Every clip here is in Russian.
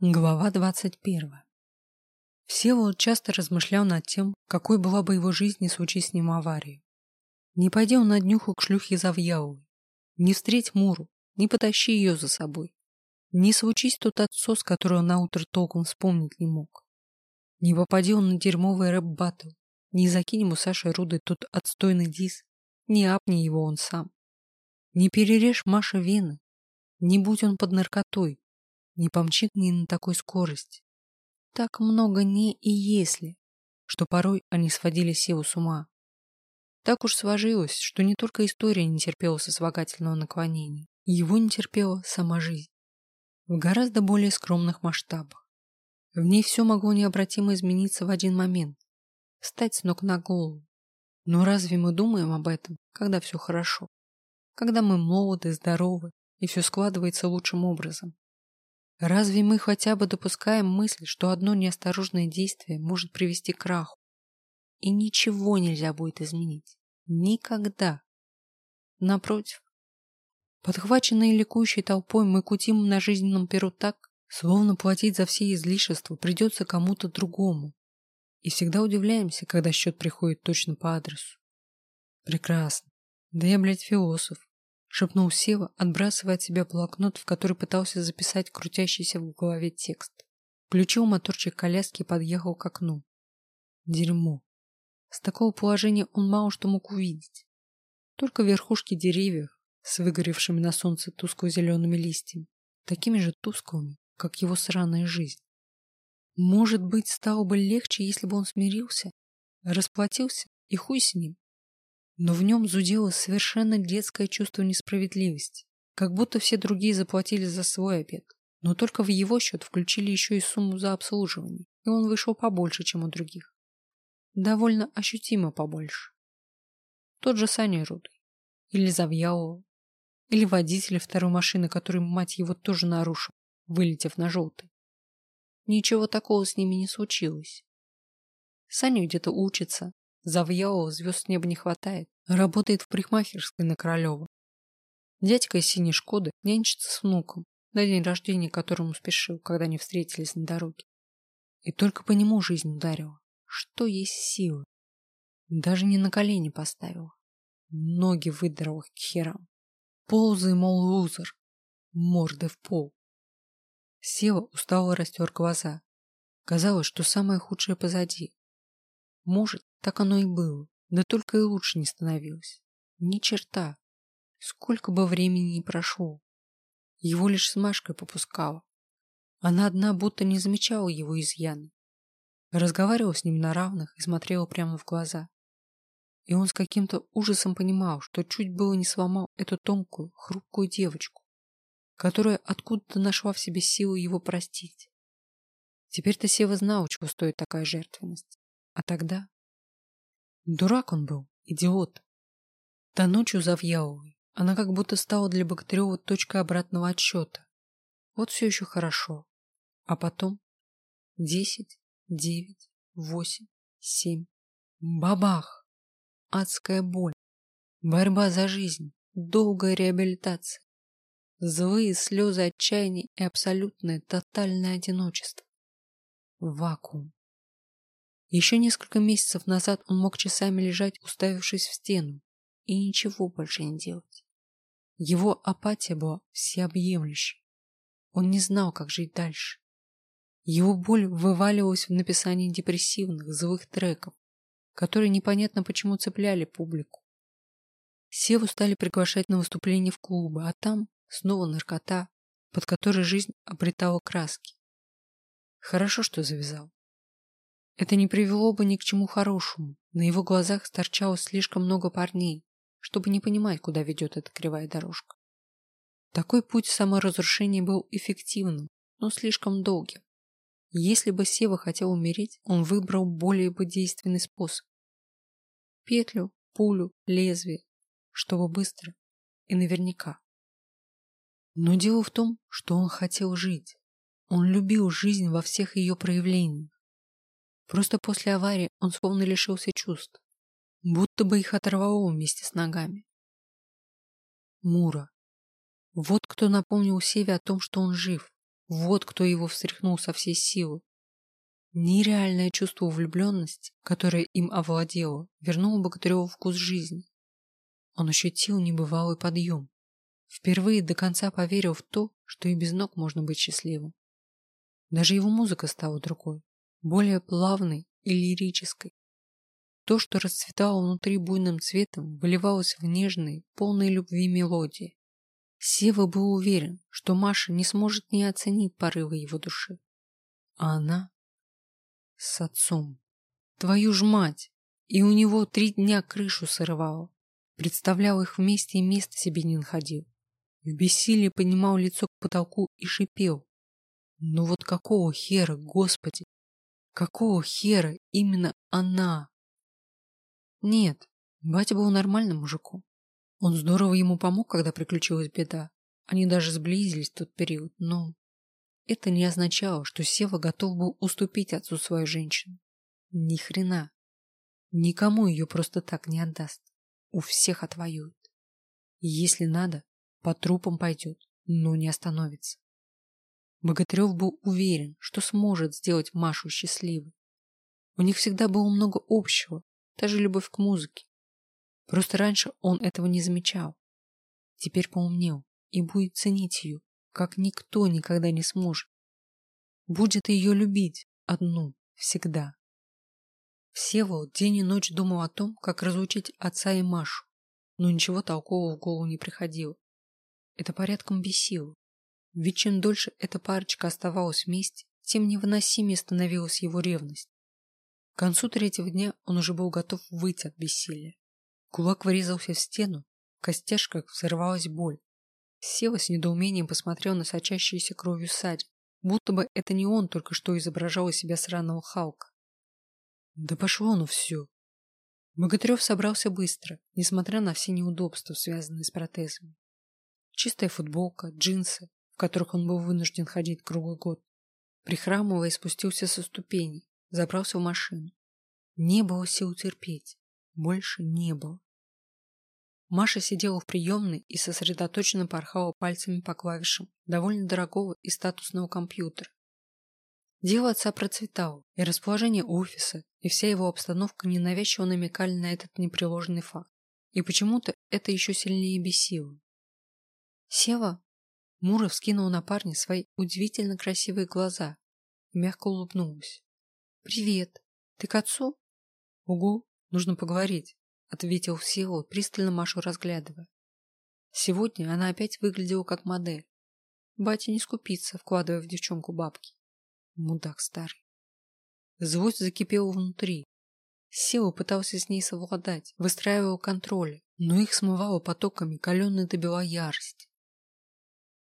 Глава 21. Всеволод часто размышлял над тем, какой была бы его жизнь, не случись с ним аварии. Не пойди он на днюху к шлюхе Завьяловой, не встреть Муру, не потащи ее за собой, не случись тот отсос, который он наутро толком вспомнить не мог. Не попади он на дерьмовый рэп-баттл, не закинь ему Саша Рудый тот отстойный дис, не апни его он сам. Не перережь Маша вены, не будь он под наркотой, не помчит ни на такой скорости. Так много «не» и «если», что порой они сводили Севу с ума. Так уж сложилось, что не только история не терпела сослагательного наклонения, его не терпела сама жизнь. В гораздо более скромных масштабах. В ней все могло необратимо измениться в один момент, стать с ног на голову. Но разве мы думаем об этом, когда все хорошо? Когда мы молоды, здоровы, и все складывается лучшим образом? Разве мы хотя бы допускаем мысль, что одно неосторожное действие может привести к краху? И ничего нельзя будет изменить. Никогда. Напротив. Подхваченные ликующей толпой мы кутим на жизненном перу так, словно платить за все излишества придется кому-то другому. И всегда удивляемся, когда счет приходит точно по адресу. Прекрасно. Да я, блядь, философ. — шепнул Сева, отбрасывая от себя блокнот, в который пытался записать крутящийся в голове текст. Включил моторчик коляски и подъехал к окну. Дерьмо. С такого положения он мало что мог увидеть. Только верхушки деревьев с выгоревшими на солнце тускло-зелеными листьями, такими же тусклыми, как его сраная жизнь. Может быть, стало бы легче, если бы он смирился, расплатился и хуй с ним но в нем зудело совершенно детское чувство несправедливости, как будто все другие заплатили за свой обед, но только в его счет включили еще и сумму за обслуживание, и он вышел побольше, чем у других. Довольно ощутимо побольше. Тот же Саня Рудый, или Завьялова, или водитель второй машины, который, мать его, тоже нарушил, вылетев на желтый. Ничего такого с ними не случилось. Саня где-то учится, Завьялова звезд неба не хватает. Работает в парикмахерской на Королева. Дядька из синей Шкоды нянчится с внуком, на день рождения которому спешил, когда они встретились на дороге. И только по нему жизнь ударила. Что есть силы? Даже не на колени поставила. Ноги выдрала к херам. Ползай, мол, лузер. Морды в пол. Сева устало растер глаза. Казалось, что самое худшее позади. Может, так оно и было, да только и лучше не становилось. Ни черта. Сколько бы времени ни прошло. Его лишь с Машкой попускала. Она одна будто не замечала его изъяны. Разговаривала с ним на равных и смотрела прямо в глаза. И он с каким-то ужасом понимал, что чуть было не сломал эту тонкую, хрупкую девочку, которая откуда-то нашла в себе силу его простить. Теперь-то Сева знал, чего стоит такая жертвенность. А тогда... Дурак он был, идиот. До ночью Завьяловой она как будто стала для Богатырева точкой обратного отсчета. Вот все еще хорошо. А потом... Десять, девять, восемь, семь. Бабах! Адская боль. Борьба за жизнь. Долгая реабилитация. Злые слезы отчаяния и абсолютное, тотальное одиночество. Вакуум. Еще несколько месяцев назад он мог часами лежать, уставившись в стену, и ничего больше не делать. Его апатия была всеобъемлющей. Он не знал, как жить дальше. Его боль вываливалась в написании депрессивных, злых треков, которые непонятно почему цепляли публику. Севу стали приглашать на выступления в клубы, а там снова наркота, под которой жизнь обретала краски. Хорошо, что завязал. Это не привело бы ни к чему хорошему. На его глазах торчало слишком много парней, чтобы не понимать, куда ведет эта кривая дорожка. Такой путь саморазрушения был эффективным, но слишком долгим. Если бы Сева хотел умереть, он выбрал более бы действенный способ. Петлю, пулю, лезвие, чтобы быстро и наверняка. Но дело в том, что он хотел жить. Он любил жизнь во всех ее проявлениях. Просто после аварии он словно лишился чувств, будто бы их оторвало вместе с ногами. Мура. Вот кто напомнил Севе о том, что он жив, Вот кто его встряхнул со всей силы. Нереальное чувство влюбленности, которое им овладело, вернуло Богатыреву вкус жизни. Он ощутил небывалый подъем. Впервые до конца поверил в то, что и без ног можно быть счастливым. Даже его музыка стала другой, более плавной и лирической. То, что расцветало внутри буйным цветом, выливалось в нежные, полные любви мелодии. Сева был уверен, что Маша не сможет не оценить порывы его души. А она с отцом. Твою ж мать! И у него три дня крышу срывало. Представлял их вместе и места себе не находил. В бессилии поднимал лицо к потолку и шипел. Ну вот какого хера, господи? Какого хера именно она? Нет, батя был нормальным мужиком. Он здорово ему помог, когда приключилась беда. Они даже сблизились в тот период, но это не означало, что Сева готов был уступить отцу свою женщину. Ни хрена. Никому ее просто так не отдаст. У всех отвоюет. Если надо, по трупам пойдет, но не остановится. Богатырев был уверен, что сможет сделать Машу счастливой. У них всегда было много общего, даже любовь к музыке. Просто раньше он этого не замечал. Теперь поумнел и будет ценить ее, как никто никогда не сможет. Будет ее любить одну, всегда. Всеволод день и ночь думал о том, как разлучить отца и Машу, но ничего толкового в голову не приходило. Это порядком бесило. Ведь чем дольше эта парочка оставалась вместе, тем невыносимее становилась его ревность. К концу третьего дня он уже был готов выйти от бессилия. Кулак врезался в стену, в костяшках взорвалась боль. Сева с недоумением посмотрел на сочащуюся кровью Сади, будто бы это не он только что изображал из себя сраного Халка. Да пошло ну все. Богатырев собрался быстро, несмотря на все неудобства, связанные с протезами. Чистая футболка, джинсы, в которых он был вынужден ходить круглый год. Прихрамывая, спустился со ступеней, забрался в машину. Не было сил терпеть. Больше не было. Маша сидела в приемной и сосредоточенно порхала пальцами по клавишам довольно дорогого и статусного компьютера. Дело отца процветало, и расположение офиса, и вся его обстановка ненавязчиво намекали на этот непреложный факт. И почему-то это еще сильнее бесило. «Сева?» Мура вскинула на парня свои удивительно красивые глаза и мягко улыбнулась. «Привет. Ты к отцу?» «Угу, нужно поговорить» ответил Всеволод, пристально Машу разглядывая. Сегодня она опять выглядела как модель. Батя не скупится, вкладывая в девчонку бабки. Мудак старый. Злость закипела внутри. Сева пытался с ней совладать, выстраивал контроль, но их смывало потоками каленной до бела ярость.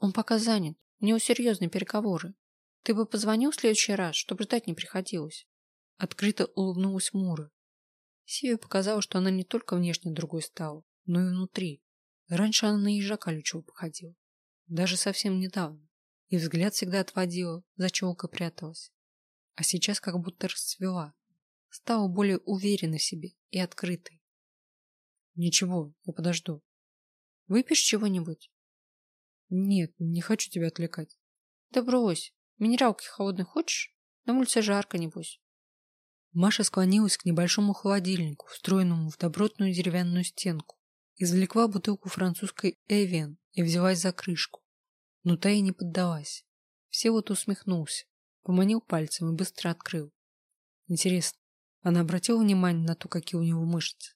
Он пока занят, у него серьезные переговоры. Ты бы позвонил в следующий раз, чтобы ждать не приходилось. Открыто улыбнулась Мура, Севе показалось, что она не только внешне другой стала, но и внутри. Раньше она на ежа колючего походила. Даже совсем недавно. И взгляд всегда отводила, за челкой пряталась. А сейчас как будто расцвела. Стала более уверенной в себе и открытой. Ничего, я подожду. Выпьешь чего-нибудь? Нет, не хочу тебя отвлекать. Да брось. Минералки холодной хочешь? На улице жарко, небось. Маша склонилась к небольшому холодильнику, встроенному в добротную деревянную стенку, извлекла бутылку французской Эвиан и взялась за крышку. Но та и не поддалась. Все вот усмехнулся, поманил пальцем и быстро открыл. Интересно, она обратила внимание на то, какие у него мышцы?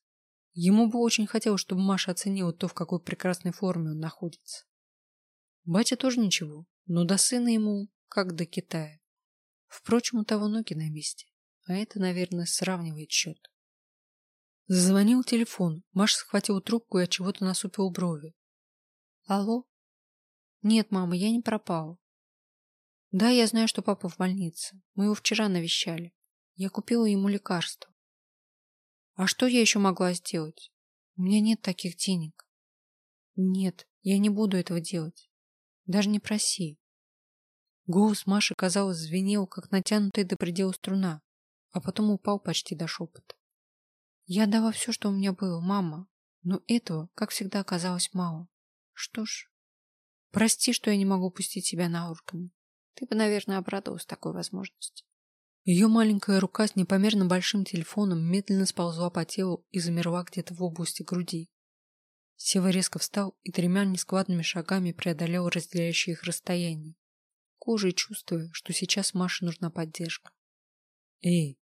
Ему бы очень хотелось, чтобы Маша оценила то, в какой прекрасной форме он находится. Батя тоже ничего, но до сына ему как до Китая. Впрочем, у того ноги на месте. А это, наверное, сравнивает счет. Зазвонил телефон. Маша схватила трубку и от чего-то насупил брови. Алло? Нет, мама, я не пропал. Да, я знаю, что папа в больнице. Мы его вчера навещали. Я купила ему лекарство. А что я еще могла сделать? У меня нет таких денег. Нет, я не буду этого делать. Даже не проси. Голос Маши, казалось, звенел, как натянутая до предела струна а потом упал почти до шепота. Я дала все, что у меня было, мама, но этого, как всегда, оказалось мало. Что ж, прости, что я не могу пустить себя на органы. Ты бы, наверное, обрадовалась такой возможности. Ее маленькая рука с непомерно большим телефоном медленно сползла по телу и замерла где-то в области груди. Сева резко встал и тремя нескладными шагами преодолел разделяющее их расстояние, кожей чувствуя, что сейчас Маше нужна поддержка. «Эй,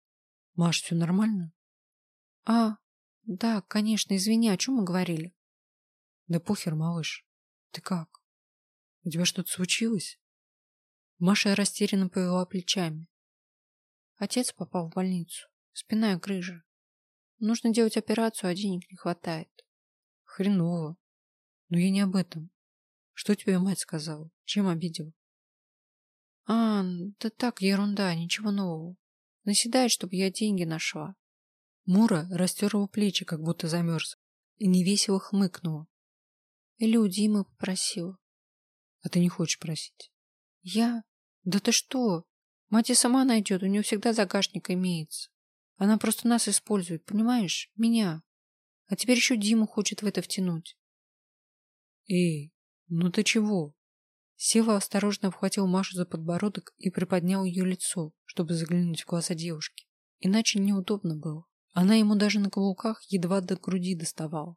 Маш, все нормально?» «А, да, конечно, извини, о чем мы говорили?» «Да похер, малыш. Ты как? У тебя что-то случилось?» Маша растерянно повела плечами. Отец попал в больницу. Спина и грыжа. Нужно делать операцию, а денег не хватает. Хреново. Но я не об этом. Что тебе мать сказала? Чем обидела? А, да так, ерунда, ничего нового. Наседает, чтобы я деньги нашла. Мура растерла плечи, как будто замерз, и невесело хмыкнула. Или у Димы попросила. А ты не хочешь просить? Я? Да ты что? Мать и сама найдет, у нее всегда загашник имеется. Она просто нас использует, понимаешь? Меня. А теперь еще Диму хочет в это втянуть. Эй, ну ты чего? Сева осторожно обхватил Машу за подбородок и приподнял ее лицо, чтобы заглянуть в глаза девушки. Иначе неудобно было. Она ему даже на каблуках едва до груди доставала.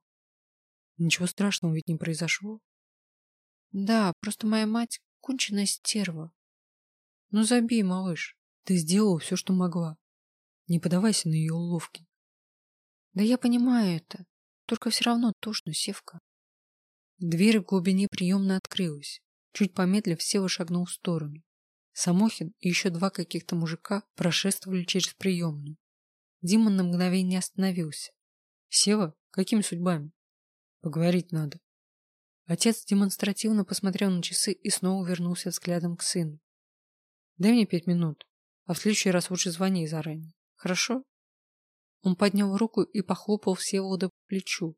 Ничего страшного ведь не произошло. Да, просто моя мать конченая стерва. Ну забей, малыш. Ты сделала все, что могла. Не подавайся на ее уловки. Да я понимаю это. Только все равно тошно, Севка. Дверь в глубине приемной открылась. Чуть помедлив, Сева шагнул в сторону. Самохин и еще два каких-то мужика прошествовали через приемную. Дима на мгновение остановился. «Сева, какими судьбами?» «Поговорить надо». Отец демонстративно посмотрел на часы и снова вернулся взглядом к сыну. «Дай мне пять минут, а в следующий раз лучше звони заранее. Хорошо?» Он поднял руку и похлопал Всеволода по плечу.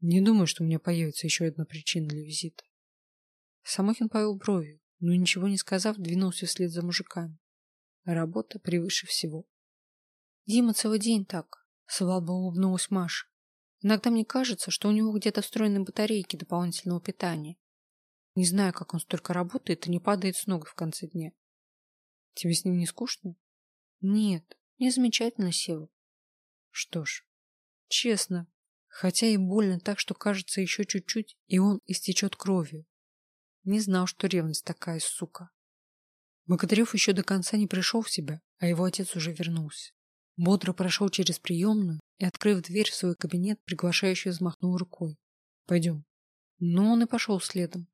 «Не думаю, что у меня появится еще одна причина для визита». Самохин повел бровью, но ничего не сказав, двинулся вслед за мужиками. Работа превыше всего. Дима целый день так, слабо улыбнулась Маша. Иногда мне кажется, что у него где-то встроены батарейки дополнительного питания. Не знаю, как он столько работает и не падает с ног в конце дня. Тебе с ним не скучно? Нет, мне замечательно, Сева. Что ж, честно, хотя и больно так, что кажется еще чуть-чуть, и он истечет кровью. Не знал, что ревность такая, сука. Богатырев еще до конца не пришел в себя, а его отец уже вернулся. Бодро прошел через приемную и, открыв дверь в свой кабинет, приглашающе взмахнул рукой. «Пойдем». Но он и пошел следом.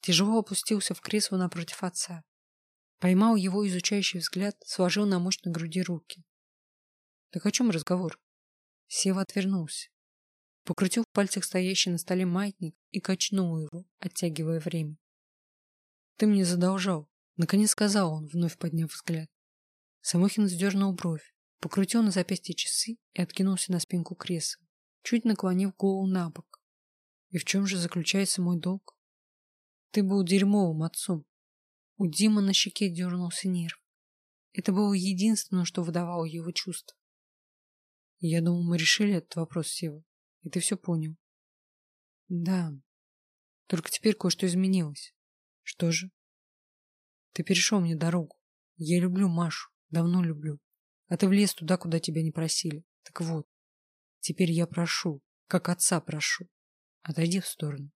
Тяжело опустился в кресло напротив отца. Поймал его изучающий взгляд, сложил на мощной груди руки. «Так о чем разговор?» Сева отвернулся. Покрутил в пальцах стоящий на столе маятник и качнул его, оттягивая время. «Ты мне задолжал», — наконец сказал он, вновь подняв взгляд. Самохин сдернул бровь, покрутил на запястье часы и откинулся на спинку кресла, чуть наклонив голову на бок. И в чем же заключается мой долг? Ты был дерьмовым отцом. У Димы на щеке дернулся нерв. Это было единственное, что выдавало его чувства. Я думал, мы решили этот вопрос, Сева, и ты все понял. Да, только теперь кое-что изменилось. Что же? Ты перешел мне дорогу. Я люблю Машу, давно люблю. А ты влез туда, куда тебя не просили. Так вот, теперь я прошу, как отца прошу. Отойди в сторону.